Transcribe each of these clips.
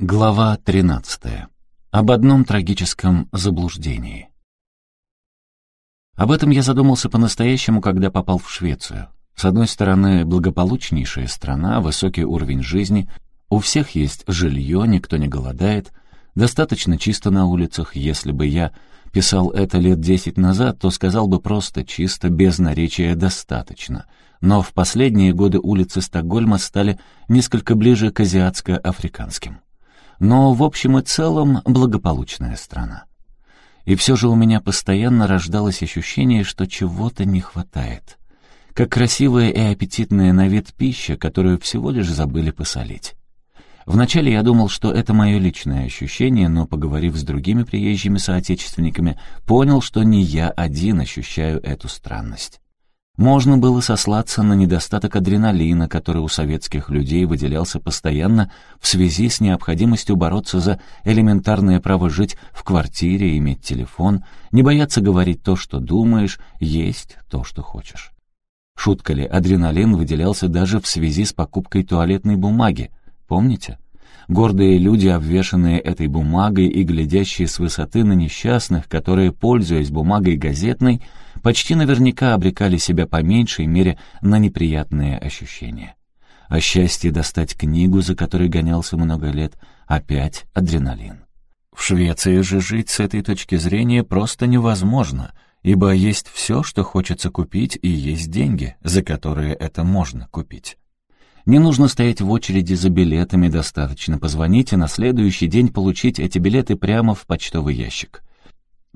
Глава 13. Об одном трагическом заблуждении. Об этом я задумался по-настоящему, когда попал в Швецию. С одной стороны, благополучнейшая страна, высокий уровень жизни, у всех есть жилье, никто не голодает, достаточно чисто на улицах. Если бы я писал это лет десять назад, то сказал бы просто чисто, без наречия «достаточно». Но в последние годы улицы Стокгольма стали несколько ближе к азиатско-африканским но в общем и целом благополучная страна. И все же у меня постоянно рождалось ощущение, что чего-то не хватает. Как красивая и аппетитная на вид пища, которую всего лишь забыли посолить. Вначале я думал, что это мое личное ощущение, но, поговорив с другими приезжими соотечественниками, понял, что не я один ощущаю эту странность. Можно было сослаться на недостаток адреналина, который у советских людей выделялся постоянно в связи с необходимостью бороться за элементарное право жить в квартире, иметь телефон, не бояться говорить то, что думаешь, есть то, что хочешь. Шутка ли, адреналин выделялся даже в связи с покупкой туалетной бумаги. Помните? Гордые люди, обвешанные этой бумагой и глядящие с высоты на несчастных, которые, пользуясь бумагой газетной, почти наверняка обрекали себя по меньшей мере на неприятные ощущения. О счастье достать книгу, за которой гонялся много лет, опять адреналин. В Швеции же жить с этой точки зрения просто невозможно, ибо есть все, что хочется купить, и есть деньги, за которые это можно купить. Не нужно стоять в очереди за билетами, достаточно позвонить и на следующий день получить эти билеты прямо в почтовый ящик.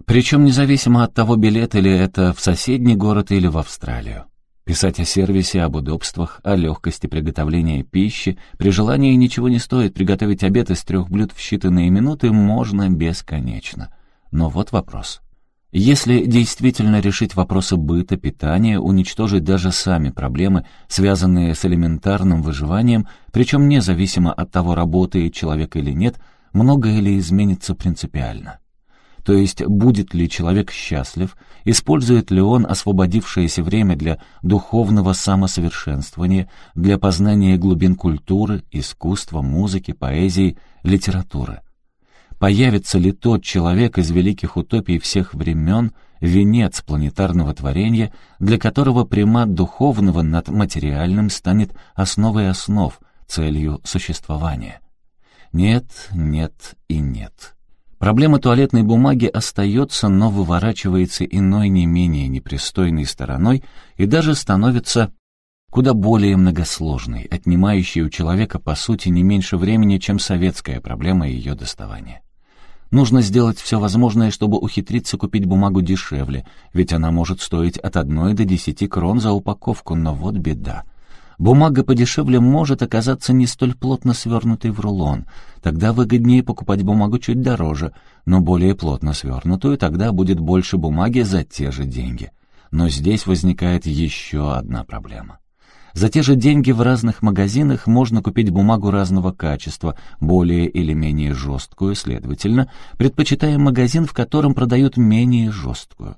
Причем независимо от того, билет или это в соседний город или в Австралию. Писать о сервисе, об удобствах, о легкости приготовления пищи. При желании ничего не стоит, приготовить обед из трех блюд в считанные минуты можно бесконечно. Но вот вопрос. Если действительно решить вопросы быта, питания, уничтожить даже сами проблемы, связанные с элементарным выживанием, причем независимо от того, работает человек или нет, многое ли изменится принципиально. То есть, будет ли человек счастлив, использует ли он освободившееся время для духовного самосовершенствования, для познания глубин культуры, искусства, музыки, поэзии, литературы – Появится ли тот человек из великих утопий всех времен, венец планетарного творения, для которого примат духовного над материальным станет основой основ, целью существования? Нет, нет и нет. Проблема туалетной бумаги остается, но выворачивается иной не менее непристойной стороной и даже становится куда более многосложной, отнимающей у человека, по сути, не меньше времени, чем советская проблема ее доставания. Нужно сделать все возможное, чтобы ухитриться купить бумагу дешевле, ведь она может стоить от одной до десяти крон за упаковку, но вот беда. Бумага подешевле может оказаться не столь плотно свернутой в рулон. Тогда выгоднее покупать бумагу чуть дороже, но более плотно свернутую, тогда будет больше бумаги за те же деньги. Но здесь возникает еще одна проблема. За те же деньги в разных магазинах можно купить бумагу разного качества, более или менее жесткую, следовательно, предпочитаем магазин, в котором продают менее жесткую.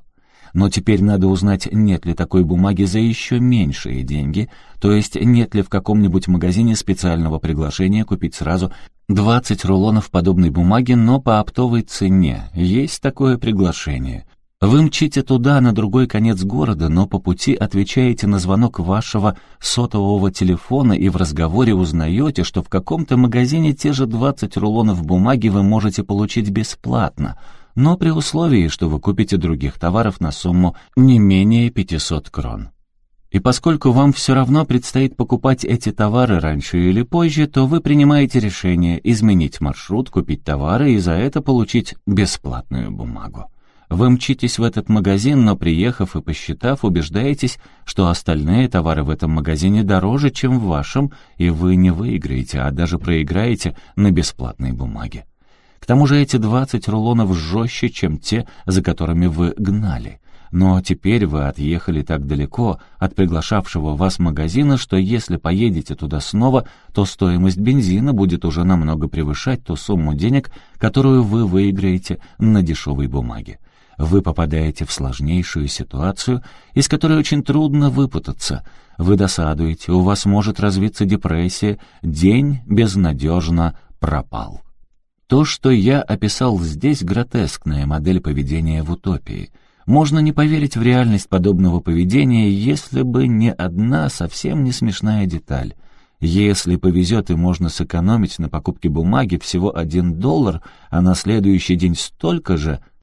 Но теперь надо узнать, нет ли такой бумаги за еще меньшие деньги, то есть нет ли в каком-нибудь магазине специального приглашения купить сразу 20 рулонов подобной бумаги, но по оптовой цене. Есть такое приглашение. Вы мчите туда, на другой конец города, но по пути отвечаете на звонок вашего сотового телефона и в разговоре узнаете, что в каком-то магазине те же 20 рулонов бумаги вы можете получить бесплатно, но при условии, что вы купите других товаров на сумму не менее 500 крон. И поскольку вам все равно предстоит покупать эти товары раньше или позже, то вы принимаете решение изменить маршрут, купить товары и за это получить бесплатную бумагу. Вы мчитесь в этот магазин, но приехав и посчитав, убеждаетесь, что остальные товары в этом магазине дороже, чем в вашем, и вы не выиграете, а даже проиграете на бесплатной бумаге. К тому же эти 20 рулонов жестче, чем те, за которыми вы гнали. Но теперь вы отъехали так далеко от приглашавшего вас магазина, что если поедете туда снова, то стоимость бензина будет уже намного превышать ту сумму денег, которую вы выиграете на дешевой бумаге вы попадаете в сложнейшую ситуацию, из которой очень трудно выпутаться. Вы досадуете, у вас может развиться депрессия, день безнадежно пропал. То, что я описал здесь, гротескная модель поведения в утопии. Можно не поверить в реальность подобного поведения, если бы не одна совсем не смешная деталь. Если повезет и можно сэкономить на покупке бумаги всего один доллар, а на следующий день столько же —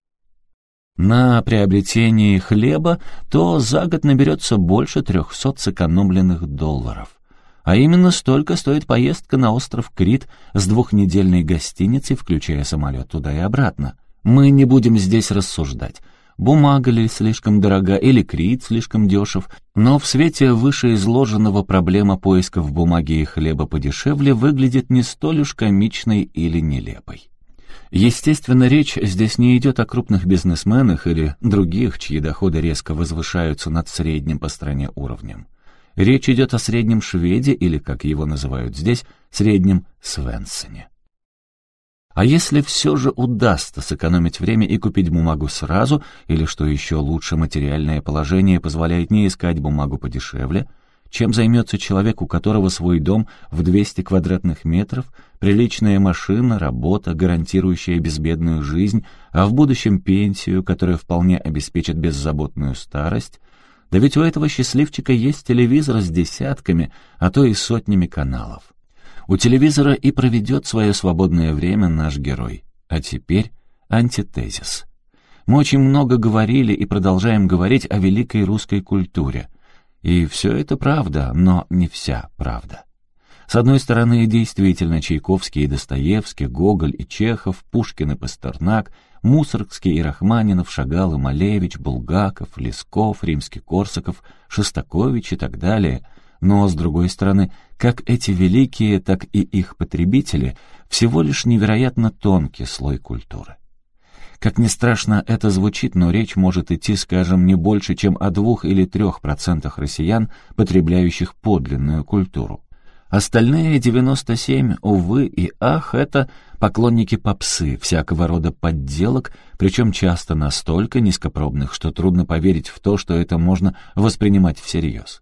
на приобретении хлеба, то за год наберется больше трехсот сэкономленных долларов. А именно столько стоит поездка на остров Крит с двухнедельной гостиницей, включая самолет туда и обратно. Мы не будем здесь рассуждать. Бумага ли слишком дорога или Крит слишком дешев, но в свете вышеизложенного проблема поисков бумаги и хлеба подешевле выглядит не столь уж комичной или нелепой. Естественно, речь здесь не идет о крупных бизнесменах или других, чьи доходы резко возвышаются над средним по стране уровнем. Речь идет о среднем шведе или, как его называют здесь, среднем Свенсоне. А если все же удастся сэкономить время и купить бумагу сразу, или, что еще лучше, материальное положение позволяет не искать бумагу подешевле, чем займется человек, у которого свой дом в 200 квадратных метров, приличная машина, работа, гарантирующая безбедную жизнь, а в будущем пенсию, которая вполне обеспечит беззаботную старость, да ведь у этого счастливчика есть телевизор с десятками, а то и сотнями каналов. У телевизора и проведет свое свободное время наш герой. А теперь антитезис. Мы очень много говорили и продолжаем говорить о великой русской культуре. И все это правда, но не вся правда. С одной стороны, действительно, Чайковский и Достоевский, Гоголь и Чехов, Пушкин и Пастернак — Мусоргский и Рахманинов, Шагал и Малевич, Булгаков, Лесков, Римский-Корсаков, Шостакович и так далее. Но, с другой стороны, как эти великие, так и их потребители всего лишь невероятно тонкий слой культуры. Как ни страшно это звучит, но речь может идти, скажем, не больше, чем о двух или трех процентах россиян, потребляющих подлинную культуру. Остальные 97, увы и ах, это поклонники попсы, всякого рода подделок, причем часто настолько низкопробных, что трудно поверить в то, что это можно воспринимать всерьез.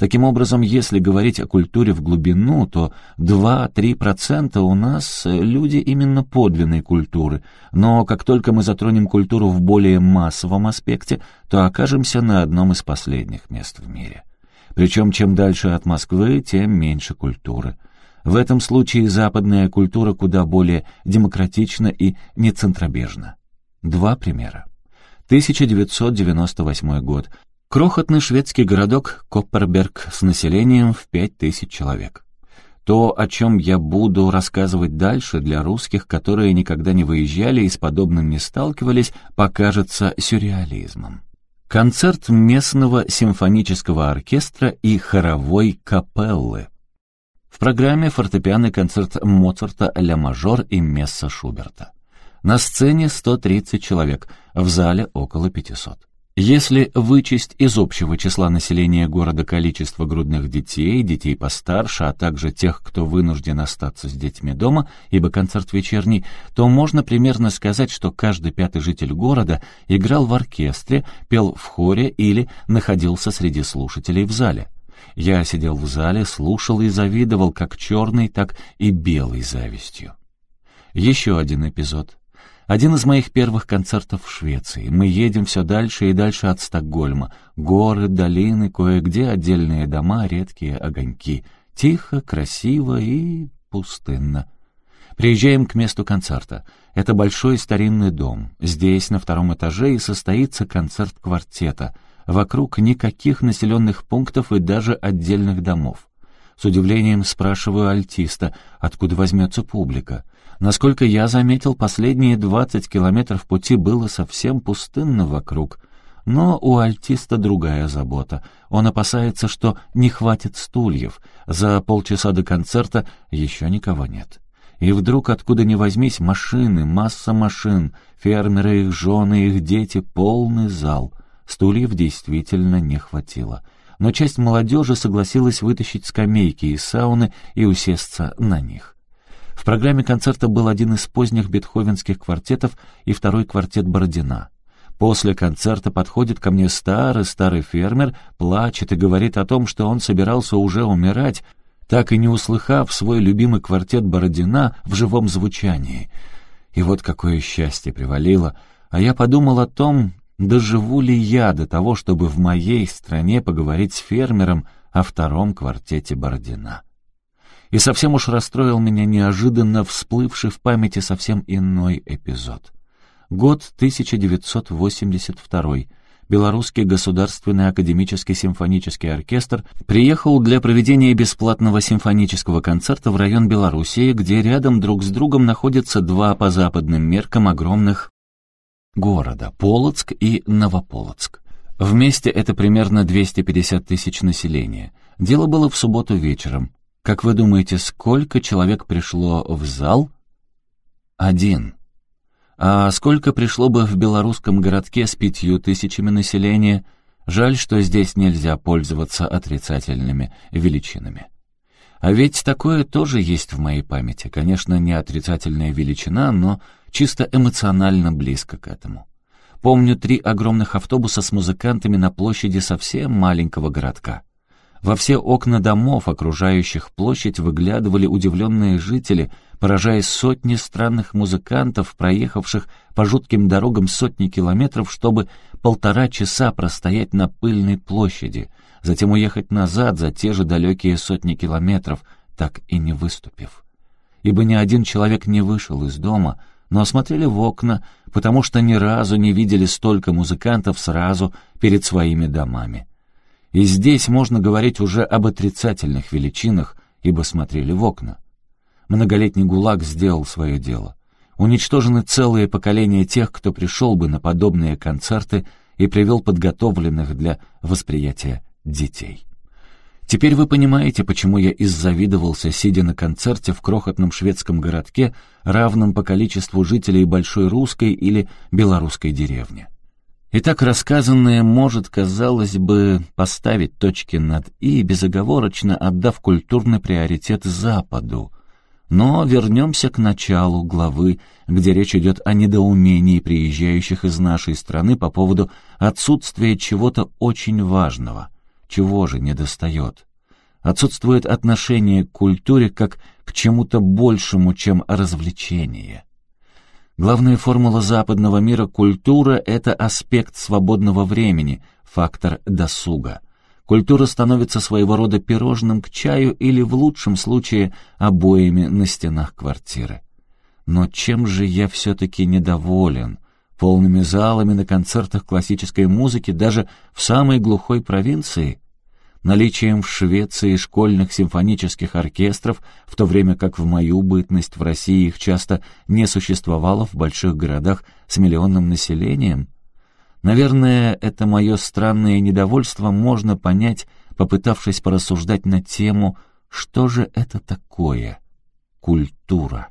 Таким образом, если говорить о культуре в глубину, то 2-3% у нас люди именно подлинной культуры, но как только мы затронем культуру в более массовом аспекте, то окажемся на одном из последних мест в мире. Причем чем дальше от Москвы, тем меньше культуры. В этом случае западная культура куда более демократична и нецентробежна. Два примера. 1998 год. Крохотный шведский городок Копперберг с населением в 5000 человек. То, о чем я буду рассказывать дальше для русских, которые никогда не выезжали и с подобным не сталкивались, покажется сюрреализмом. Концерт местного симфонического оркестра и хоровой капеллы. В программе фортепианный концерт Моцарта «Ля мажор» и Месса Шуберта. На сцене 130 человек, в зале около 500. Если вычесть из общего числа населения города количество грудных детей, детей постарше, а также тех, кто вынужден остаться с детьми дома, ибо концерт вечерний, то можно примерно сказать, что каждый пятый житель города играл в оркестре, пел в хоре или находился среди слушателей в зале. Я сидел в зале, слушал и завидовал как черной, так и белой завистью. Еще один эпизод. Один из моих первых концертов в Швеции. Мы едем все дальше и дальше от Стокгольма. Горы, долины, кое-где отдельные дома, редкие огоньки. Тихо, красиво и пустынно. Приезжаем к месту концерта. Это большой старинный дом. Здесь, на втором этаже, и состоится концерт квартета. Вокруг никаких населенных пунктов и даже отдельных домов. С удивлением спрашиваю альтиста, откуда возьмется публика. Насколько я заметил, последние двадцать километров пути было совсем пустынно вокруг. Но у альтиста другая забота. Он опасается, что не хватит стульев. За полчаса до концерта еще никого нет. И вдруг, откуда ни возьмись, машины, масса машин, фермеры, их жены, их дети, полный зал. Стульев действительно не хватило. Но часть молодежи согласилась вытащить скамейки из сауны и усесться на них. В программе концерта был один из поздних бетховенских квартетов и второй квартет Бородина. После концерта подходит ко мне старый-старый фермер, плачет и говорит о том, что он собирался уже умирать, так и не услыхав свой любимый квартет Бородина в живом звучании. И вот какое счастье привалило, а я подумал о том, доживу ли я до того, чтобы в моей стране поговорить с фермером о втором квартете Бородина. И совсем уж расстроил меня неожиданно всплывший в памяти совсем иной эпизод. Год 1982 Белорусский государственный академический симфонический оркестр приехал для проведения бесплатного симфонического концерта в район Белоруссии, где рядом друг с другом находятся два по западным меркам огромных города — Полоцк и Новополоцк. Вместе это примерно 250 тысяч населения. Дело было в субботу вечером. Как вы думаете, сколько человек пришло в зал? Один. А сколько пришло бы в белорусском городке с пятью тысячами населения? Жаль, что здесь нельзя пользоваться отрицательными величинами. А ведь такое тоже есть в моей памяти. Конечно, не отрицательная величина, но чисто эмоционально близко к этому. Помню три огромных автобуса с музыкантами на площади совсем маленького городка. Во все окна домов, окружающих площадь, выглядывали удивленные жители, поражаясь сотни странных музыкантов, проехавших по жутким дорогам сотни километров, чтобы полтора часа простоять на пыльной площади, затем уехать назад за те же далекие сотни километров, так и не выступив. Ибо ни один человек не вышел из дома, но осмотрели в окна, потому что ни разу не видели столько музыкантов сразу перед своими домами. И здесь можно говорить уже об отрицательных величинах, ибо смотрели в окна. Многолетний ГУЛАГ сделал свое дело. Уничтожены целые поколения тех, кто пришел бы на подобные концерты и привел подготовленных для восприятия детей. Теперь вы понимаете, почему я иззавидовался, сидя на концерте в крохотном шведском городке, равном по количеству жителей большой русской или белорусской деревни. Итак, рассказанное может, казалось бы, поставить точки над «и», безоговорочно отдав культурный приоритет Западу. Но вернемся к началу главы, где речь идет о недоумении приезжающих из нашей страны по поводу отсутствия чего-то очень важного. Чего же недостает? Отсутствует отношение к культуре как к чему-то большему, чем развлечение. Главная формула западного мира культура — это аспект свободного времени, фактор досуга. Культура становится своего рода пирожным к чаю или, в лучшем случае, обоями на стенах квартиры. Но чем же я все-таки недоволен? Полными залами на концертах классической музыки даже в самой глухой провинции? наличием в Швеции школьных симфонических оркестров, в то время как в мою бытность в России их часто не существовало в больших городах с миллионным населением? Наверное, это мое странное недовольство можно понять, попытавшись порассуждать на тему «Что же это такое? Культура?»